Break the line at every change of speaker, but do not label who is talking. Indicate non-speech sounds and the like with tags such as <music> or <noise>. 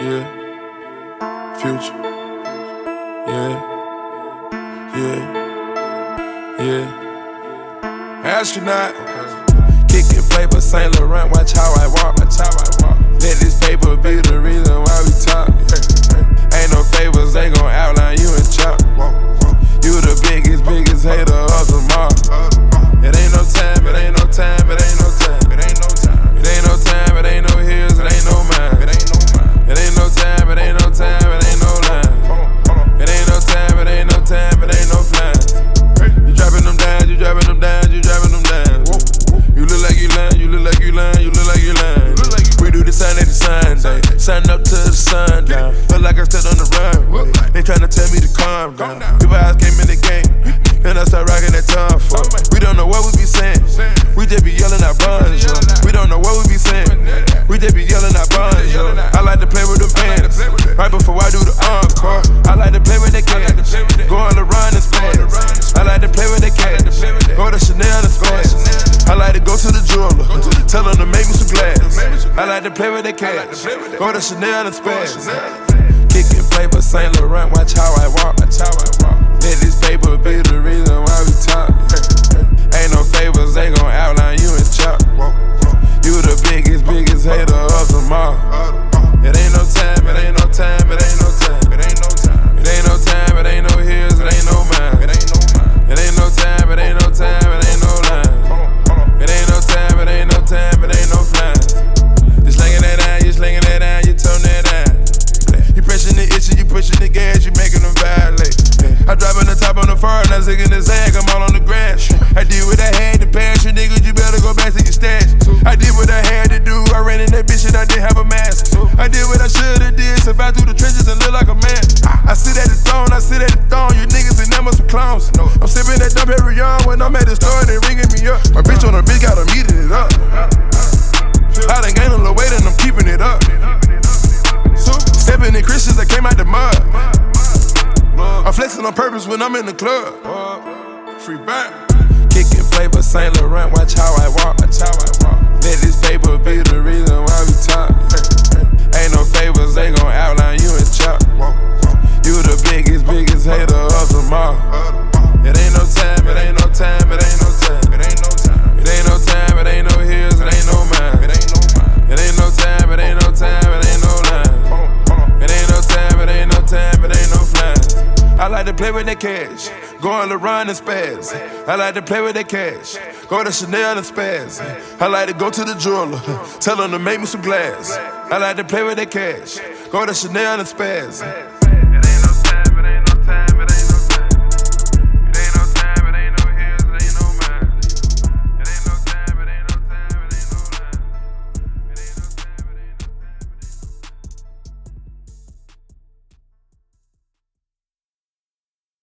Yeah. Future. Yeah. Yeah. Yeah. Astronaut. Kicking flavor Saint Laurent. Watch how I walk. Watch how I walk. Let this paper be the reason why we talk. Up to sun down. Feel like I stepped on the runway. They tryna tell me to calm down. People eyes came in the game, and I start rocking that tongue for. We don't know what we be saying. We just be yelling our buns. We don't know what we be saying. We just be yelling our buns. I like to play with the bands. Right before I do the encore, I like to play with the cats. Go on the run and spaz. I like to play with the cats. Go to Chanel and spaz. I like to go to the jeweler. Tell them to make. I like to play with the cats. Go to Chanel and spaz. Kicking flavor Saint Laurent. Watch how I walk. Watch how I walk. Now the zag, I'm all on the grass. I did what I had to pass, you niggas, you better go back to your stash. I did what I had to do, I ran in that bitch and I didn't have a mask. I did what I should've did, survived through the trenches and look like a man. I sit at the throne, I sit at the throne, you niggas and them are some clowns. I'm sipping that dumb every young when I'm at the store, they ringing me up. My bitch on the bitch got them eating it up. I done gained a little weight and I'm keeping it up. Stepping in Christians that came out the mud. Flexing on purpose when I'm in the club. Free back. Kicking flavor Saint Laurent, watch how I walk. Watch how I walk. Let this paper be the reason why we talk. I like to play with the cash, go on the run and spaz. I like to play with the cash, go to Chanel and spaz. I like to go to the jeweler, <laughs> tell them to make me some glass. I like to play with the cash, go to Chanel and spaz.